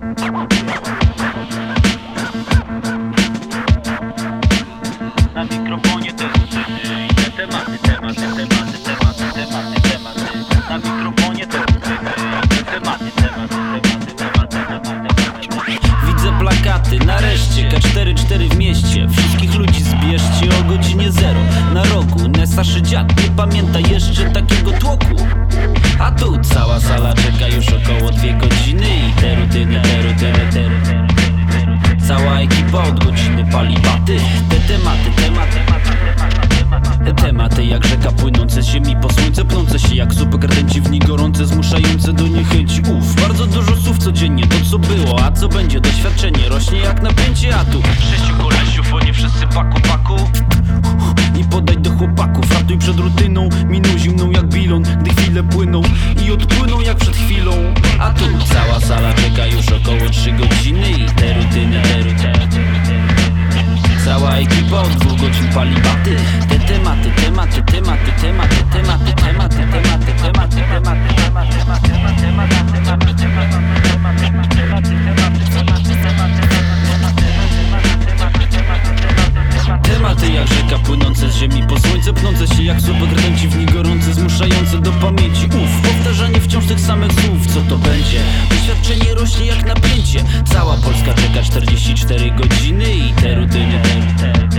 Na mikrofonie tematy, tematy, tematy, tematy, tematy, tematy. Na mikrofonie tematy, tematy, tematy, tematy, tematy, Widzę plakaty, nareszcie K44 w mieście. Wszystkich ludzi zbierzcie o godzinie zero. Na roku, Nesaszy nie pamięta jeszcze takiego tłoku. A tu cała sala czeka już około dwie baty Te tematy, tematy, te tematy jak rzeka płynące z ziemi po słońce Pnące się jak zupy kręciwni gorące Zmuszające do niechęci. Uf, bardzo dużo słów codziennie To co było, a co będzie? Doświadczenie rośnie jak napięcie A tu sześciu kolesiów, oni wszyscy paku paku Od dwóch godzin pali baty Te tematy, tematy, tematy, tematy, tematy, tematy, tematy, tematy, tematy, tematy, tematy, tematy, tematy, Tematy jak rzeka płynące z ziemi po słońce Pnące się jak słowo kręciwni gorące Zmuszające do pamięci Uf, powtarzanie wciąż tych samych słów Co to będzie? Doświadczenie rośnie jak napięcie Cała Polska czeka 44 godziny I te rutyny, te rutyny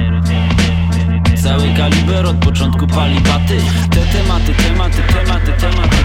Cały kaliber od początku pali baty. Te tematy, tematy, tematy, tematy,